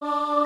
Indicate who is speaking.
Speaker 1: Oh.